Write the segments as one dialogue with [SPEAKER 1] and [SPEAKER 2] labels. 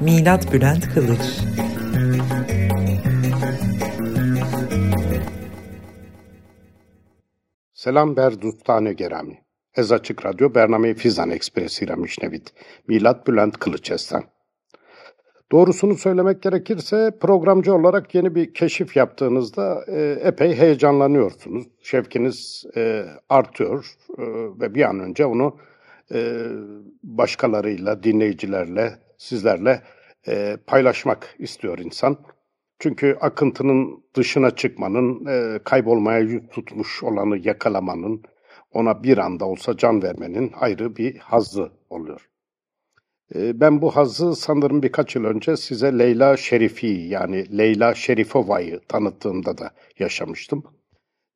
[SPEAKER 1] Milat Bülent Kılıç
[SPEAKER 2] Selam ber dostane gerami. Ez Açık Radyo Bername Fizan Ekspresi ile mişnevit. Milat Bülent Kılıç Esen. Doğrusunu söylemek gerekirse programcı olarak yeni bir keşif yaptığınızda e, epey heyecanlanıyorsunuz. Şevkiniz e, artıyor e, ve bir an önce onu e, başkalarıyla, dinleyicilerle, sizlerle e, paylaşmak istiyor insan. Çünkü akıntının dışına çıkmanın, e, kaybolmaya yüz tutmuş olanı yakalamanın, ona bir anda olsa can vermenin ayrı bir hazzı oluyor. E, ben bu hazzı sanırım birkaç yıl önce size Leyla Şerifi yani Leyla Şerifova'yı tanıttığımda da yaşamıştım.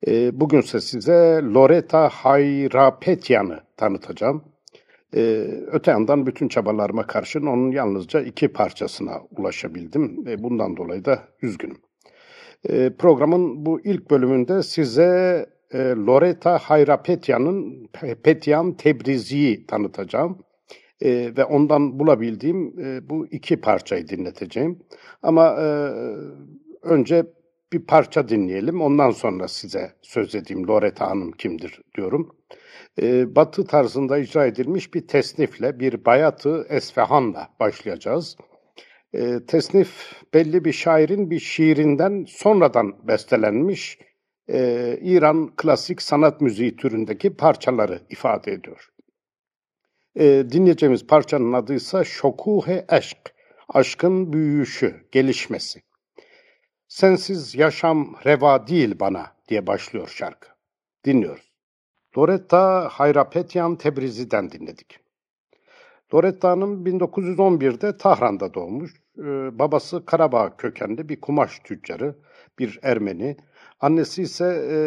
[SPEAKER 2] E, bugünse size Loreta Hayrapetyan'ı tanıtacağım. Ee, öte yandan bütün çabalarıma karşın onun yalnızca iki parçasına ulaşabildim. E, bundan dolayı da üzgünüm. E, programın bu ilk bölümünde size e, Loreta Hayrapetyan'ın Petyan Tebrizi'yi tanıtacağım. E, ve ondan bulabildiğim e, bu iki parçayı dinleteceğim. Ama e, önce bir parça dinleyelim. Ondan sonra size söz edeyim Loreta Hanım kimdir diyorum e, Batı tarzında icra edilmiş bir tesnifle, bir bayatı Esfehan'la başlayacağız. E, tesnif belli bir şairin bir şiirinden sonradan bestelenmiş e, İran klasik sanat müziği türündeki parçaları ifade ediyor. Dinleyeceğimiz parçanın adı ise Şokuhe Eşk, aşkın büyüyüşü, gelişmesi. Sensiz yaşam reva değil bana diye başlıyor şarkı. Dinliyoruz. Loretta Hayrapetyan Tebrizi'den dinledik. Loretta Hanım 1911'de Tahran'da doğmuş. Ee, babası Karabağ kökenli bir kumaş tüccarı, bir Ermeni. Annesi ise e,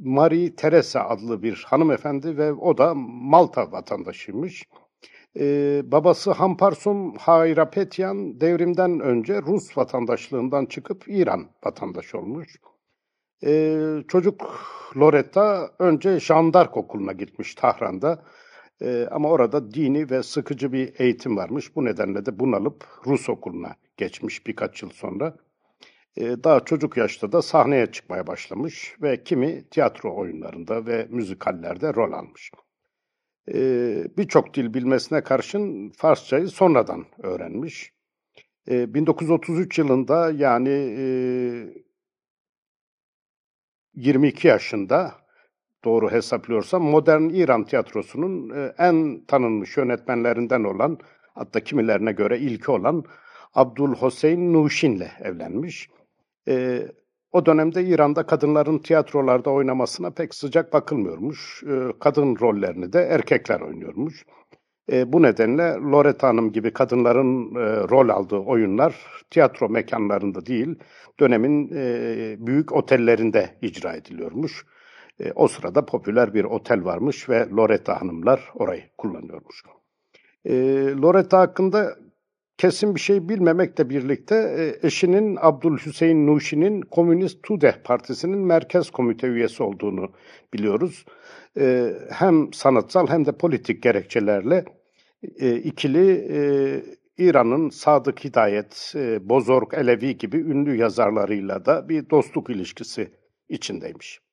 [SPEAKER 2] Marie Teresa adlı bir hanımefendi ve o da Malta vatandaşıymış. Ee, babası Hamparsum Hayrapetyan devrimden önce Rus vatandaşlığından çıkıp İran vatandaşı olmuş. Ee, çocuk Loretta önce Jandark okuluna gitmiş Tahran'da. Ee, ama orada dini ve sıkıcı bir eğitim varmış. Bu nedenle de bunalıp Rus okuluna geçmiş birkaç yıl sonra. Ee, daha çocuk yaşta da sahneye çıkmaya başlamış ve kimi tiyatro oyunlarında ve müzikallerde rol almış. Ee, Birçok dil bilmesine karşın Farsçayı sonradan öğrenmiş. Ee, 1933 yılında yani e, 22 yaşında doğru hesaplıyorsam modern İran tiyatrosunun e, en tanınmış yönetmenlerinden olan hatta kimilerine göre ilki olan Abdul Hüseyin Nuşin'le evlenmiş. E, o dönemde İran'da kadınların tiyatrolarda oynamasına pek sıcak bakılmıyormuş. E, kadın rollerini de erkekler oynuyormuş. E, bu nedenle Loretta Hanım gibi kadınların e, rol aldığı oyunlar tiyatro mekanlarında değil, dönemin e, büyük otellerinde icra ediliyormuş. E, o sırada popüler bir otel varmış ve Loretta Hanımlar orayı kullanıyormuş. E, Loretta hakkında kesin bir şey bilmemekle birlikte e, eşinin Abdülhüseyin Nuşi'nin Komünist Tudeh Partisi'nin merkez komite üyesi olduğunu biliyoruz. E, hem sanatsal hem de politik gerekçelerle e, ikili İran'ın Sadık Hidayet, Bozorg Elevi gibi ünlü yazarlarıyla da bir dostluk ilişkisi içindeymiş.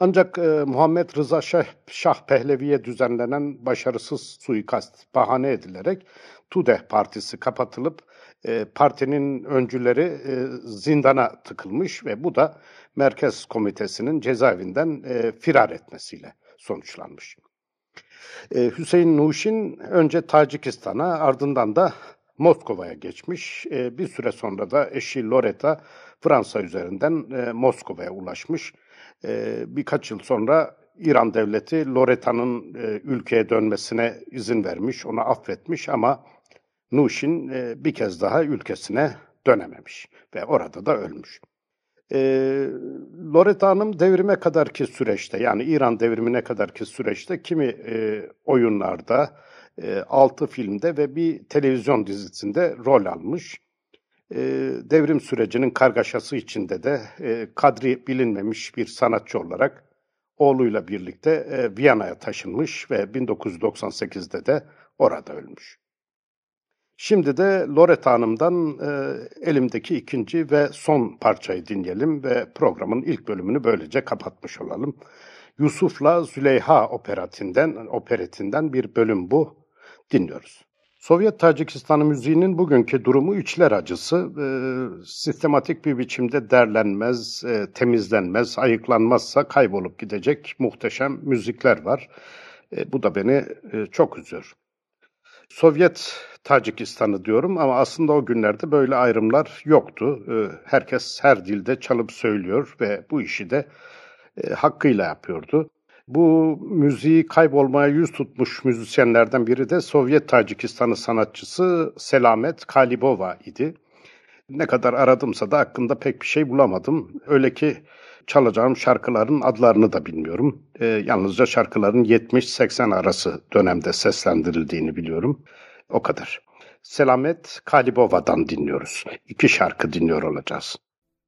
[SPEAKER 2] Ancak e, Muhammed Rıza Şah, Şah Pehlevi'ye düzenlenen başarısız suikast bahane edilerek Tudeh Partisi kapatılıp e, partinin öncüleri e, zindana tıkılmış ve bu da Merkez Komitesi'nin cezaevinden e, firar etmesiyle sonuçlanmış. E, Hüseyin Nuşin önce Tacikistan'a ardından da Moskova'ya geçmiş. E, bir süre sonra da eşi Loretta Fransa üzerinden e, Moskova'ya ulaşmış. E, birkaç yıl sonra İran devleti Loretta'nın e, ülkeye dönmesine izin vermiş, onu affetmiş ama Nuşin e, bir kez daha ülkesine dönememiş ve orada da ölmüş. E, Loretta Hanım devrime kadarki süreçte yani İran devrimine kadarki süreçte kimi e, oyunlarda, e, altı filmde ve bir televizyon dizisinde rol almış. E, devrim sürecinin kargaşası içinde de kadri bilinmemiş bir sanatçı olarak oğluyla birlikte Viyana'ya taşınmış ve 1998'de de orada ölmüş. Şimdi de Loretta Hanım'dan e, elimdeki ikinci ve son parçayı dinleyelim ve programın ilk bölümünü böylece kapatmış olalım. Yusuf'la Züleyha operatinden, operetinden bir bölüm bu. Dinliyoruz. Sovyet Tacikistan'ı müziğinin bugünkü durumu içler acısı. E, sistematik bir biçimde derlenmez, e, temizlenmez, ayıklanmazsa kaybolup gidecek muhteşem müzikler var. E, bu da beni e, çok üzüyor. Sovyet Tacikistan'ı diyorum ama aslında o günlerde böyle ayrımlar yoktu. E, herkes her dilde çalıp söylüyor ve bu işi de e, hakkıyla yapıyordu. Bu müziği kaybolmaya yüz tutmuş müzisyenlerden biri de Sovyet Tacikistan'ı sanatçısı Selamet Kalibova idi. Ne kadar aradımsa da hakkında pek bir şey bulamadım. Öyle ki çalacağım şarkıların adlarını da bilmiyorum. E, yalnızca şarkıların 70-80 arası dönemde seslendirildiğini biliyorum. O kadar. Selamet Kalibova'dan dinliyoruz. İki şarkı dinliyor olacağız.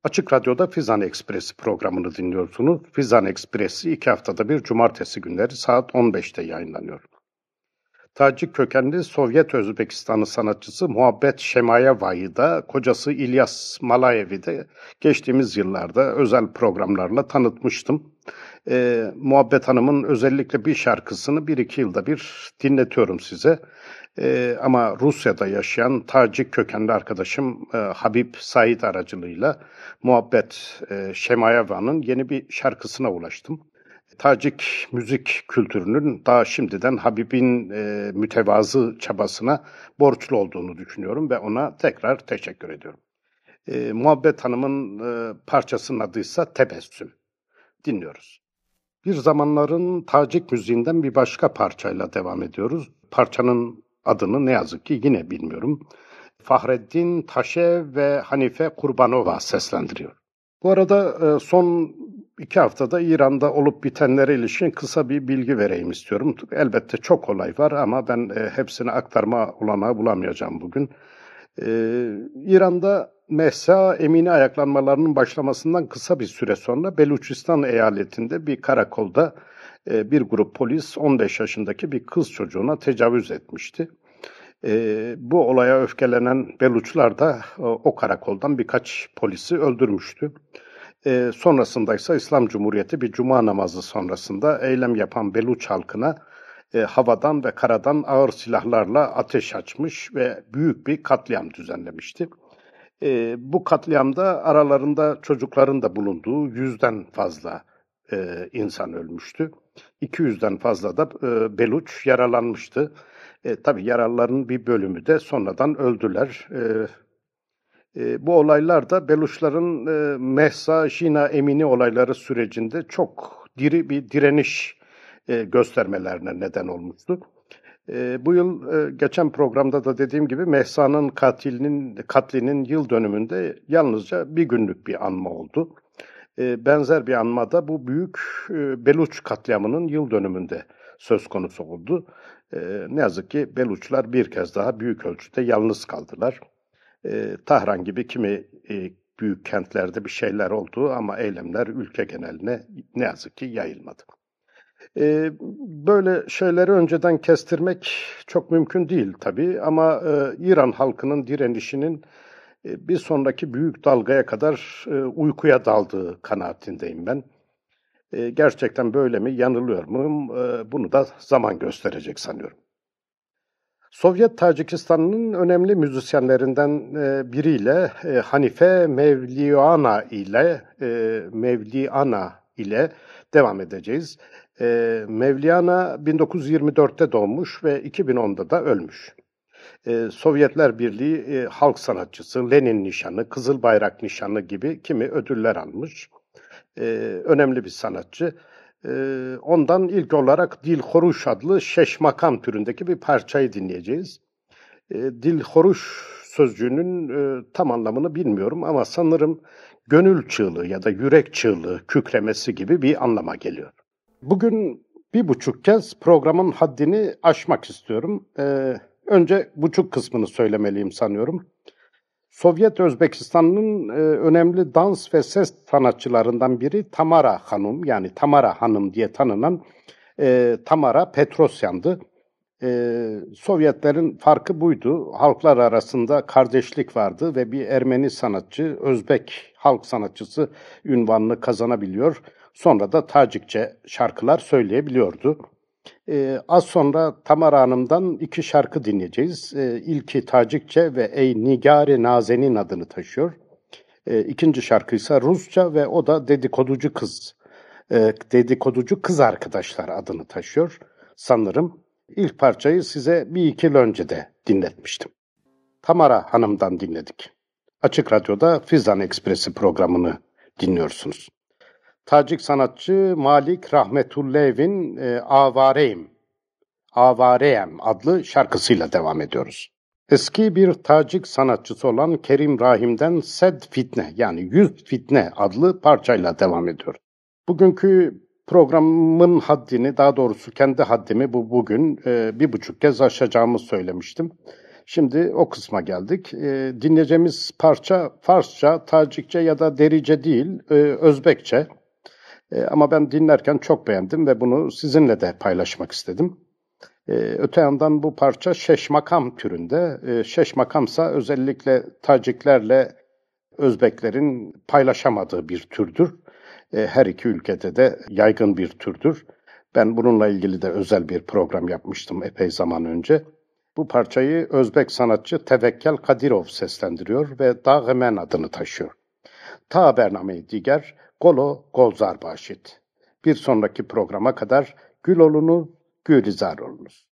[SPEAKER 2] Açık Radyo'da Fizan Ekspresi programını dinliyorsunuz. Fizan Ekspresi iki haftada bir cumartesi günleri saat 15'te yayınlanıyor. Tacik kökenli Sovyet Özbekistanlı sanatçısı Muhabbet Şemayeva'yı da kocası İlyas Malayev'i de geçtiğimiz yıllarda özel programlarla tanıtmıştım. E, Muhabbet Hanım'ın özellikle bir şarkısını bir iki yılda bir dinletiyorum size. E, ama Rusya'da yaşayan Tacik kökenli arkadaşım e, Habib Said aracılığıyla Muhabbet e, Şemayeva'nın yeni bir şarkısına ulaştım. Tacik müzik kültürünün daha şimdiden Habib'in e, mütevazı çabasına borçlu olduğunu düşünüyorum ve ona tekrar teşekkür ediyorum. E, Muhabbet Hanım'ın e, parçasının adıysa Tebessüm. Dinliyoruz. Bir zamanların Tacik müziğinden bir başka parçayla devam ediyoruz. Parçanın adını ne yazık ki yine bilmiyorum. Fahreddin Taşev ve Hanife Kurbanova seslendiriyor. Bu arada e, son iki haftada İran'da olup bitenlere ilişkin kısa bir bilgi vereyim istiyorum. Elbette çok olay var ama ben e, hepsini aktarma olanağı bulamayacağım bugün. Ee, İran'da Mehsa Emini ayaklanmalarının başlamasından kısa bir süre sonra Beluçistan eyaletinde bir karakolda e, bir grup polis 15 yaşındaki bir kız çocuğuna tecavüz etmişti. E, bu olaya öfkelenen Beluçlar da e, o karakoldan birkaç polisi öldürmüştü. E, sonrasında ise İslam Cumhuriyeti bir cuma namazı sonrasında eylem yapan Beluç halkına e, havadan ve karadan ağır silahlarla ateş açmış ve büyük bir katliam düzenlemişti. E, bu katliamda aralarında çocukların da bulunduğu yüzden fazla e, insan ölmüştü. 200'den fazla da e, Beluç yaralanmıştı. E, tabii yaralıların bir bölümü de sonradan öldüler. E, e, bu olaylar da Beluşların e, Mehsa, Şina, Emini olayları sürecinde çok diri bir direniş e, göstermelerine neden olmuştu. E, bu yıl e, geçen programda da dediğim gibi Mehsa'nın katilinin katlinin yıl dönümünde yalnızca bir günlük bir anma oldu. E, benzer bir anma da bu büyük e, Beluç katliamının yıl dönümünde söz konusu oldu. E, ne yazık ki Beluçlar bir kez daha büyük ölçüde yalnız kaldılar. E, Tahran gibi kimi e, büyük kentlerde bir şeyler oldu ama eylemler ülke geneline ne yazık ki yayılmadı. E, böyle şeyleri önceden kestirmek çok mümkün değil tabii ama e, İran halkının direnişinin e, bir sonraki büyük dalgaya kadar e, uykuya daldığı kanaatindeyim ben. E, gerçekten böyle mi, yanılıyor muyum? E, bunu da zaman gösterecek sanıyorum. Sovyet Tacikistan'ın önemli müzisyenlerinden e, biriyle e, Hanife Mevliana ile e, Mevliana ile devam edeceğiz. Mevliana 1924'te doğmuş ve 2010'da da ölmüş. Sovyetler Birliği halk sanatçısı, Lenin nişanı, Kızıl Bayrak nişanı gibi kimi ödüller almış. Önemli bir sanatçı. E, ondan ilk olarak Dil Horuş adlı şeş makam türündeki bir parçayı dinleyeceğiz. E, dil horuş sözcüğünün e, tam anlamını bilmiyorum ama sanırım gönül çığlığı ya da yürek çığlığı kükremesi gibi bir anlama geliyor. Bugün bir buçuk kez programın haddini aşmak istiyorum. Ee, önce buçuk kısmını söylemeliyim sanıyorum. Sovyet Özbekistan'ın e, önemli dans ve ses sanatçılarından biri Tamara Hanım yani Tamara Hanım diye tanınan e, Tamara Petrosyan'dı. E, Sovyetlerin farkı buydu. Halklar arasında kardeşlik vardı ve bir Ermeni sanatçı, Özbek halk sanatçısı ünvanını kazanabiliyor. Sonra da Tacikçe şarkılar söyleyebiliyordu. Ee, az sonra Tamara Hanım'dan iki şarkı dinleyeceğiz. Ee, ilki Tacikçe ve Ey Nigari Nazenin adını taşıyor. Ee, ikinci şarkı ise Rusça ve o da Dedikoducu Kız. Ee, dedikoducu Kız Arkadaşlar adını taşıyor. Sanırım ilk parçayı size bir iki yıl önce de dinletmiştim. Tamara Hanım'dan dinledik. Açık Radyo'da Fizan Ekspresi programını dinliyorsunuz. Tacik sanatçı Malik Rahmetullev'in e, Avareyim, Avareyem adlı şarkısıyla devam ediyoruz. Eski bir Tacik sanatçısı olan Kerim Rahim'den Sed Fitne yani Yüz Fitne adlı parçayla devam ediyor. Bugünkü programın haddini daha doğrusu kendi haddimi bu bugün e, bir buçuk kez aşacağımı söylemiştim. Şimdi o kısma geldik. E, dinleyeceğimiz parça Farsça, Tacikçe ya da Derice değil, e, Özbekçe. E, ama ben dinlerken çok beğendim ve bunu sizinle de paylaşmak istedim. E, öte yandan bu parça şeş makam türünde. E, şeş makamsa özellikle Taciklerle Özbeklerin paylaşamadığı bir türdür. E, her iki ülkede de yaygın bir türdür. Ben bununla ilgili de özel bir program yapmıştım epey zaman önce. Bu parçayı Özbek sanatçı Tevekkel Kadirov seslendiriyor ve Dağemen adını taşıyor. Ta bername diğer Golo Golzar Başit. Bir sonraki programa kadar gül olunuz, gülizar olunuz.